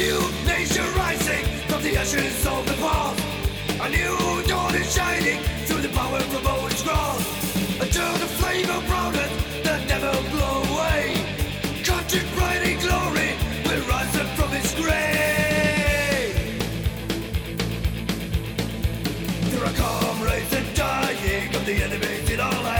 new nation rising from the ashes of the past. A new dawn is shining through the power from Owen's cross. Until the flame of brownness that never blow away. Country pride and glory will rise up from its grave. There are comrades and dying of the enemies in our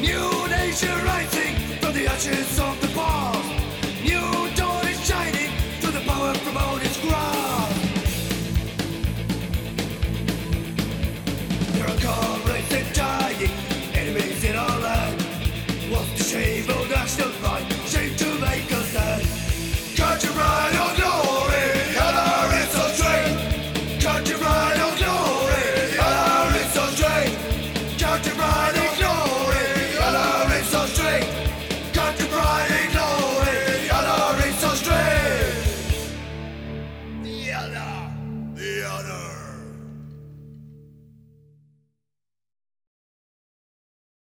New nation rising from the ashes of the past. New dawn is shining through the power from out its grasp. Dying, enemies in our land. National pride? To make us sad. Can't you glory? Color a dream.